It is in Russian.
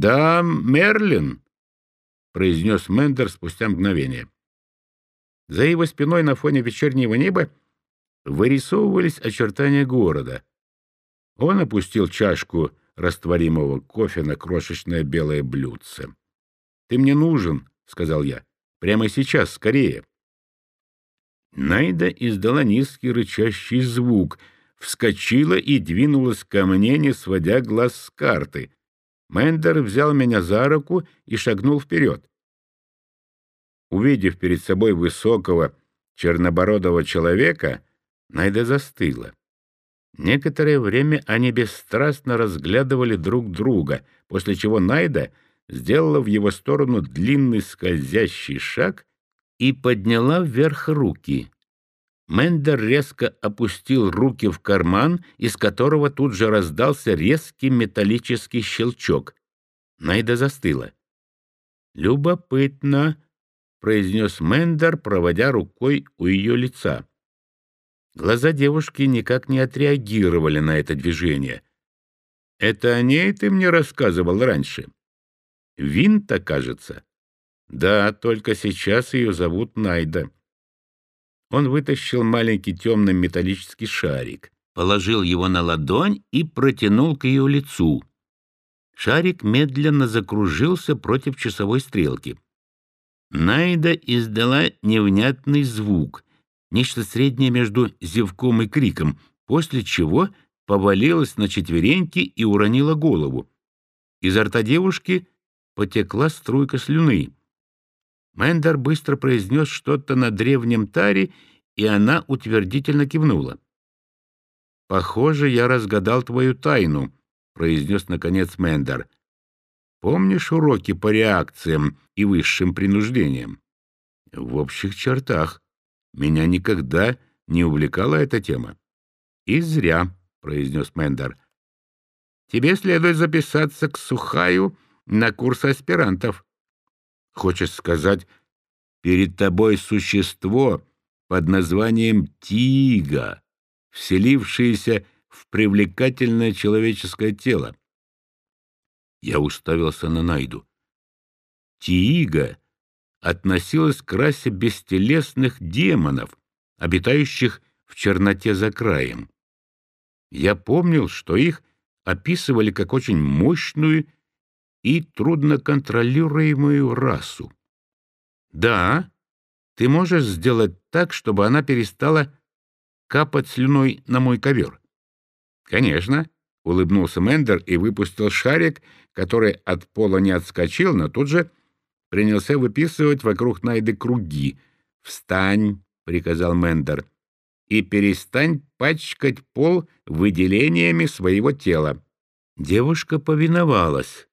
«Да, Мерлин», — произнес Мендер спустя мгновение. За его спиной на фоне вечернего неба вырисовывались очертания города. Он опустил чашку растворимого кофе на крошечное белое блюдце. «Ты мне нужен», — сказал я. «Прямо сейчас, скорее». Найда издала низкий рычащий звук, вскочила и двинулась ко мне, не сводя глаз с карты. Мендер взял меня за руку и шагнул вперед. Увидев перед собой высокого, чернобородого человека, Найда застыла. Некоторое время они бесстрастно разглядывали друг друга, после чего Найда сделала в его сторону длинный скользящий шаг и подняла вверх руки. Мендер резко опустил руки в карман, из которого тут же раздался резкий металлический щелчок. Найда застыла. «Любопытно», — произнес Мендер, проводя рукой у ее лица. Глаза девушки никак не отреагировали на это движение. «Это о ней ты мне рассказывал раньше?» «Винта, кажется?» «Да, только сейчас ее зовут Найда». Он вытащил маленький темный металлический шарик, положил его на ладонь и протянул к ее лицу. Шарик медленно закружился против часовой стрелки. Найда издала невнятный звук, нечто среднее между зевком и криком, после чего повалилась на четвереньки и уронила голову. Изо рта девушки потекла струйка слюны. Мендер быстро произнес что-то на древнем таре, и она утвердительно кивнула. «Похоже, я разгадал твою тайну», — произнес наконец Мендер. Помнишь уроки по реакциям и высшим принуждениям? В общих чертах. Меня никогда не увлекала эта тема. И зря, — произнес Мендер. Тебе следует записаться к Сухаю на курс аспирантов. Хочешь сказать, перед тобой существо под названием Тига, вселившееся в привлекательное человеческое тело. Я уставился на Найду. Тиига относилась к расе бестелесных демонов, обитающих в черноте за краем. Я помнил, что их описывали как очень мощную и трудноконтролируемую расу. Да, ты можешь сделать так, чтобы она перестала капать слюной на мой ковер. Конечно, — улыбнулся Мендер и выпустил шарик, который от пола не отскочил, но тут же принялся выписывать вокруг Найды круги. «Встань!» — приказал Мендер. «И перестань пачкать пол выделениями своего тела». Девушка повиновалась.